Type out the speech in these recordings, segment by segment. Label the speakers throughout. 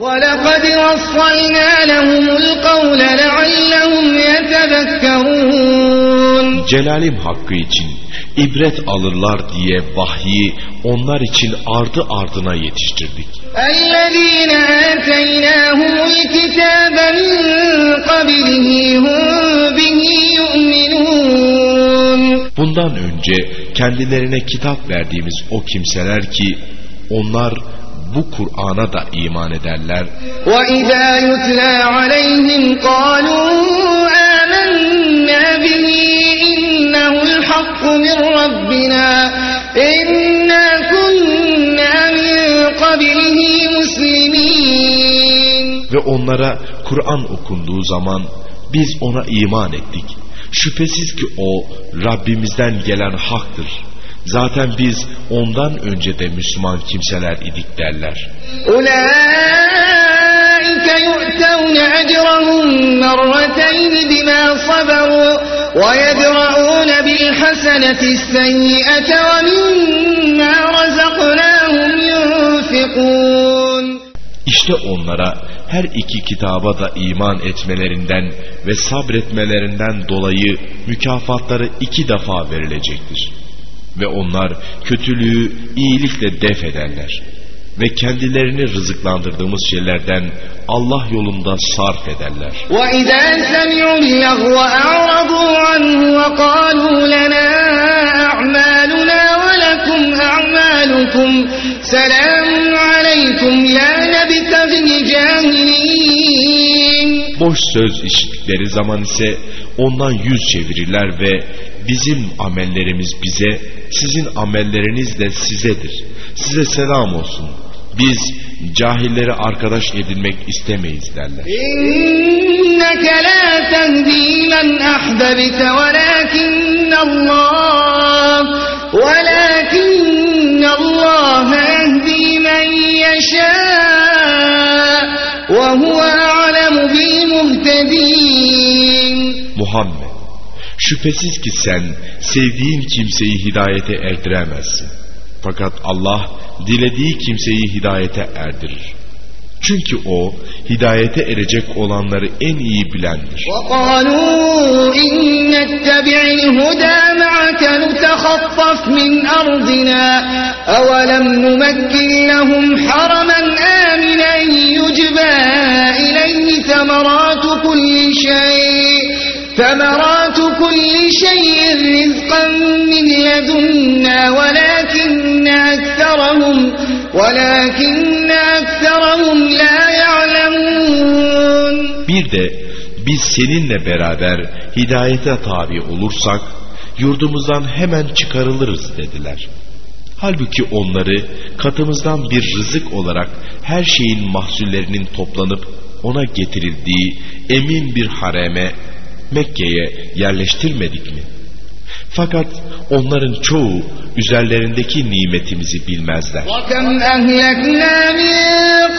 Speaker 1: وَلَقَدْ
Speaker 2: Celalim hakkı için ibret alırlar diye vahyi onlar için ardı ardına yetiştirdik.
Speaker 1: اَلَّذ۪ينَ آتَيْنَاهُمُ الْكِتَابَ مِنْ قَبْلِهِ بِهِ يُؤْمِنُونَ
Speaker 2: Bundan önce kendilerine kitap verdiğimiz o kimseler ki onlar bu Kur'an'a da iman ederler.
Speaker 1: وَإِذَا يُتْلَى عَلَيْهِمْ قَالُوا آمَنَّا بِهِ إِنَّهُ الْحَقُّ مِنْ رَبِّنَا إِنَّا كُنَّا مِنْ قَبْلِهِ مُسْلِمِينَ
Speaker 2: Ve onlara Kur'an okunduğu zaman biz ona iman ettik. Şüphesiz ki o Rabbimizden gelen haktır. Zaten biz ondan önce de Müslüman kimseler idik derler. İşte onlara her iki kitaba da iman etmelerinden ve sabretmelerinden dolayı mükafatları iki defa verilecektir. Ve onlar kötülüğü iyilikle def ederler. Ve kendilerini rızıklandırdığımız şeylerden Allah yolunda sarf ederler. Boş söz işittikleri zaman ise ondan yüz çevirirler ve Bizim amellerimiz bize, sizin amelleriniz de sizedir. Size selam olsun. Biz cahilleri arkadaş edinmek istemeyiz derler.
Speaker 1: İnneke la tehdi men ahbebte velakinne Allah velakinne
Speaker 2: Şüphesiz ki sen sevdiğin kimseyi hidayete erdiremezsin. Fakat Allah dilediği kimseyi hidayete erdirir. Çünkü o hidayete erecek olanları en iyi bilendir.
Speaker 1: وَقَالُوا اِنْ نَتَّبِعِ الْهُدَى مَعَكَ نُتَخَطَّفْ مِنْ أَرْضِنَا أَوَلَمْ نُمَكِّنْ لَهُمْ حَرَمًا آمِنًا يُجْبَى إِلَيْهِ ثَمَرَاتُ كُلِّ شَيْءٍ ثمرات كل شيء رزقا من لدنا ولكن أكثرهم ولكن أكثرهم لا يعلمون
Speaker 2: Bir de biz seninle beraber hidayete tabi olursak yurdumuzdan hemen çıkarılırız dediler. Halbuki onları katımızdan bir rızık olarak her şeyin mahsullerinin toplanıp ona getirildiği emin bir hareme Mekke'ye yerleştirmedik mi? Fakat onların çoğu üzerlerindeki nimetimizi bilmezler.
Speaker 1: وَكَمْ أَهْلَكْنَا مِنْ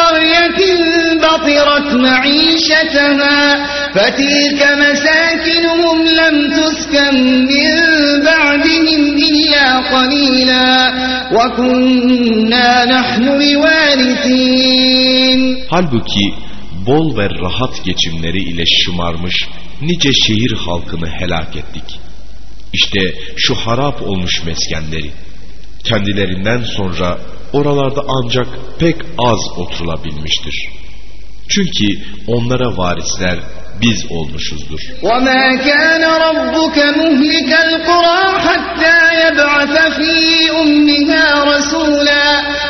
Speaker 1: قَرْيَةٍ بَطِرَتْ مَعِيشَتَهَا فَتِلْكَ مَسَاكِنُهُمْ لَمْ تُسْكَنْ مِنْ بَعْدِهِمْ إِلَّا قَلِيلًا وَكُنَّا نَحْنُ الْوَارِثِينَ
Speaker 2: Halbuki bol ve rahat geçimleri ile şımarmış nice şehir halkını helak ettik. İşte şu harap olmuş meskenleri. Kendilerinden sonra oralarda ancak pek az oturulabilmiştir. Çünkü onlara varisler biz olmuşuzdur.
Speaker 1: وَمَا كَانَ رَبُّكَ مُهْلِكَ الْقُرَى حَتَّى يَبْعَثَ فِي أُمِّهَا رَسُولًا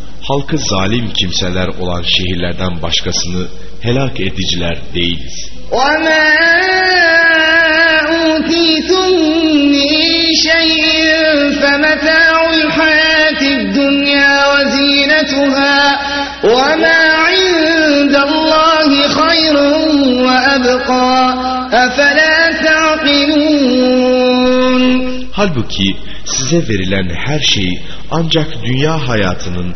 Speaker 2: halkı zalim kimseler olan şehirlerden başkasını helak ediciler değiliz.
Speaker 1: وَمَا أُوتِيتُم مِّن شَيْءٍ فَمَتَاعُ الْحَيَاةِ الدُّنْيَا وَزِينَتُهَا وَمَا عِندَ اللَّهِ خَيْرٌ وَأَبْقَى أَفَلَا تَعْقِلُونَ
Speaker 2: Halbuki size verilen her şey ancak dünya hayatının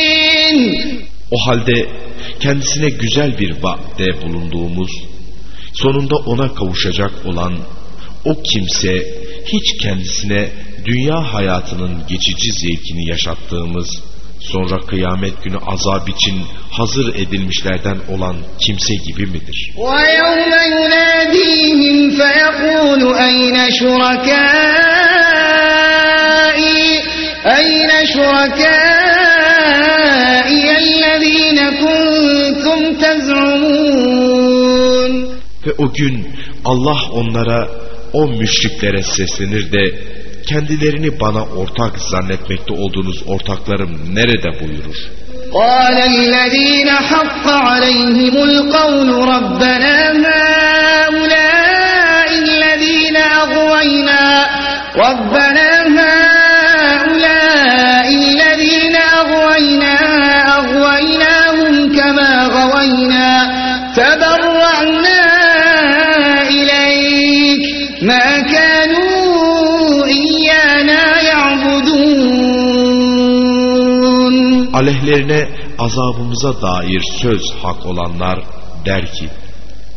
Speaker 2: O halde kendisine güzel bir vaatte bulunduğumuz, sonunda ona kavuşacak olan o kimse hiç kendisine dünya hayatının geçici zevkini yaşattığımız, sonra kıyamet günü azap için hazır edilmişlerden olan kimse gibi midir?
Speaker 1: وَيَوْمَ يُنَادِيهِمْ فَيَقُولُ أَيْنَ شُرَكَائِي أَيْنَ شُرَكَائِي
Speaker 2: Ve o gün Allah onlara, o müşriklere seslenir de kendilerini bana ortak zannetmekte olduğunuz ortaklarım nerede buyurur?
Speaker 1: قال الذين حق عليهم القول ربنا
Speaker 2: Aleyhlerine azabımıza dair söz hak olanlar der ki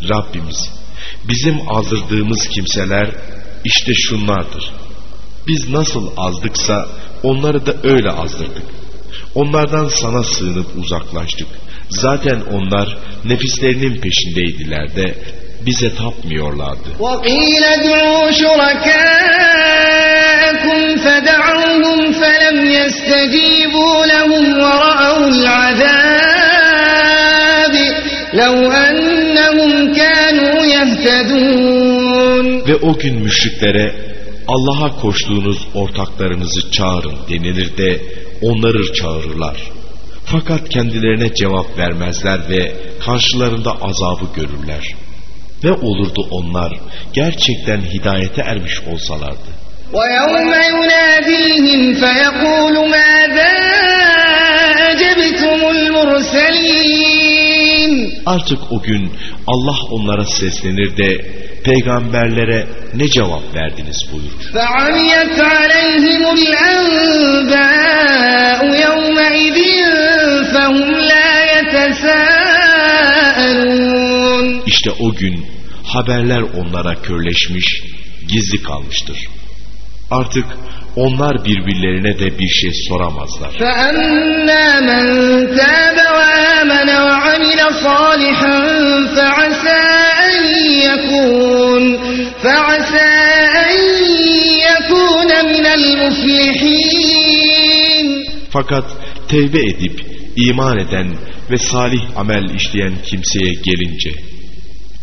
Speaker 2: Rabbimiz bizim azdırdığımız kimseler işte şunlardır. Biz nasıl azdıksa onları da öyle azdırdık. Onlardan sana sığınıp uzaklaştık. Zaten onlar nefislerinin peşindeydiler de bize tapmıyorlardı. Ve o gün müşriklere Allah'a koştuğunuz ortaklarınızı çağırın denilir de onları çağırırlar. Fakat kendilerine cevap vermezler ve karşılarında azabı görürler. Ne olurdu onlar gerçekten hidayete ermiş olsalardı. وَيَوْمَ يُنَادِيهِمْ فَيَقُولُ مَاذَا أَجَبْتُمُ الْمُرْسَلِينَ Artık o gün Allah onlara seslenir de peygamberlere ne cevap verdiniz buyurur. İşte o gün haberler onlara körleşmiş, gizli kalmıştır. Artık onlar birbirlerine de bir şey soramazlar. Fakat tevbe edip iman eden ve salih amel işleyen kimseye gelince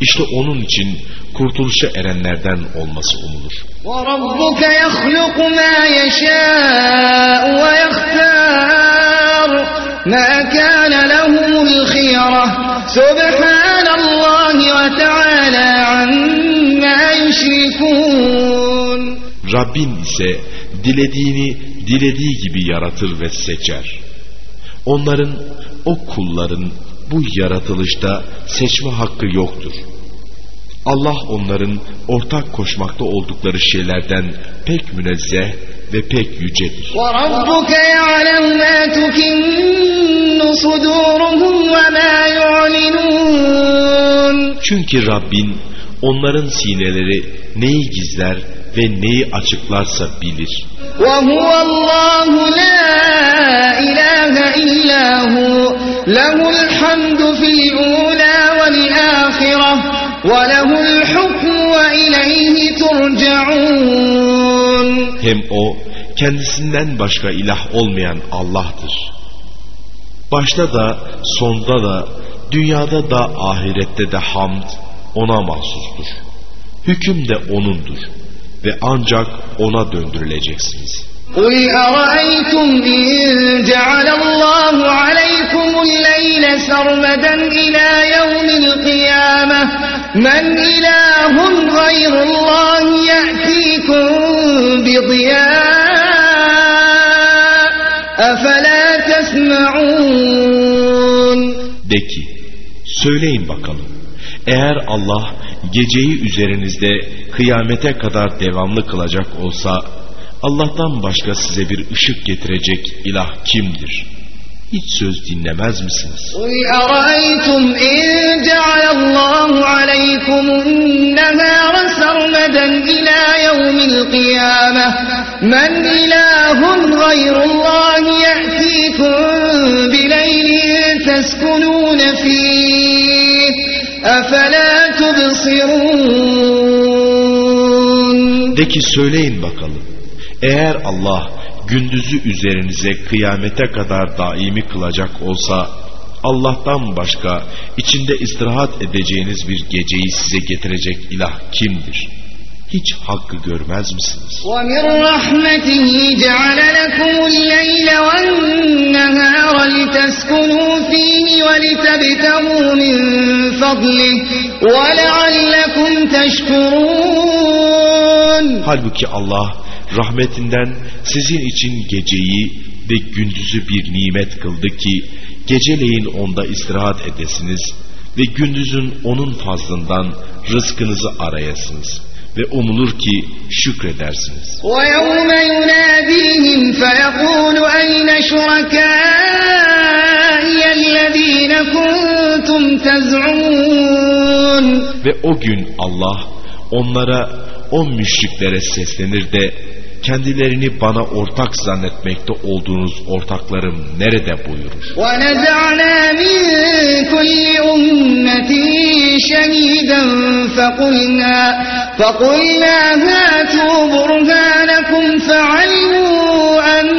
Speaker 2: işte onun için kurtuluşa erenlerden olması umulur.
Speaker 1: وَرَبُّكَ يَخْلُقُ مَا يَشَاءُ وَيَخْتَارُ مَا كَانَ لَهُمُ الْخِيَرَةُ سُبْحَانَ اللّٰهِ وَتَعَالَى عَمَّا يُشْرِكُونَ
Speaker 2: Rabbin ise dilediğini dilediği gibi yaratır ve seçer. Onların, o kulların bu yaratılışta seçme hakkı yoktur.'' Allah onların ortak koşmakta oldukları şeylerden pek münezzeh ve pek yücedir. Çünkü Rabbin onların sineleri neyi gizler ve neyi açıklarsa bilir.
Speaker 1: وَهُوَ اللّٰهُ لَا اِلَٰهَ اِلَّا هُوَ لَهُ الْحَمْدُ فِي الْعُولَى
Speaker 2: hem o kendisinden başka ilah olmayan Allah'tır. Başta da sonda da dünyada da ahirette de hamd ona mahsustur. Hüküm de O'nundur ve ancak O'na döndürüleceksiniz.
Speaker 1: قُلْ أَرَأَيْتُمْ من إله غير الله يأتيكم بضياء أفلا تسمعون
Speaker 2: De ki, söyleyin bakalım. Eğer Allah geceyi üzerinizde kıyamete kadar devamlı kılacak olsa, Allah'tan başka size bir ışık getirecek ilah kimdir?'' hiç söz dinlemez misiniz?
Speaker 1: Uy araytum in cealallahu aleykumun nehâre sarmeden ilâ yevmil kıyâmeh men ilâhun gayrullâhi ye'tîkum bileylin teskunûne fîh efelâ tubsirûn
Speaker 2: De ki söyleyin bakalım eğer Allah gündüzü üzerinize kıyamete kadar daimi kılacak olsa Allah'tan başka içinde istirahat edeceğiniz bir geceyi size getirecek ilah kimdir? Hiç hakkı görmez misiniz? Halbuki Allah Rahmetinden sizin için geceyi ve gündüzü bir nimet kıldı ki geceleyin onda istirahat edesiniz ve gündüzün onun fazlından rızkınızı arayasınız.'' ve umulur ki şükredersiniz.
Speaker 1: وَيَوْمَ يُنَادِيهِمْ فَيَقُولُ أَيْنَ شُرَكَائِيَ الَّذ۪ينَ كُنْتُمْ تَزْعُونَ
Speaker 2: Ve o gün Allah onlara o müşriklere seslenir de kendilerini bana ortak zannetmekte olduğunuz ortaklarım nerede buyurur?
Speaker 1: وَنَزَعْنَا مِنْ كُلِّ أُمَّةٍ شَهِيدًا فَقُلْنَا, فَقُلْنَا هَاتُوا بُرْهَانَكُمْ فَعَلِمُوا أَنَّ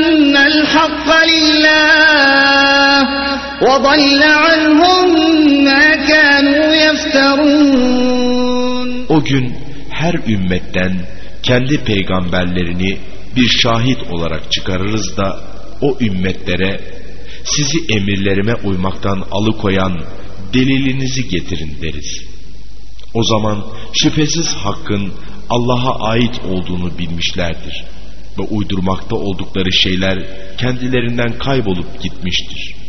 Speaker 1: الْحَقَّ لِلَّهِ وَضَلَّ عَنْهُمْ مَا كَانُوا يَفْتَرُونَ
Speaker 2: O gün her ümmetten kendi peygamberlerini bir şahit olarak çıkarırız da o ümmetlere sizi emirlerime uymaktan alıkoyan delilinizi getirin deriz. O zaman şüphesiz hakkın Allah'a ait olduğunu bilmişlerdir ve uydurmakta oldukları şeyler kendilerinden kaybolup gitmiştir.''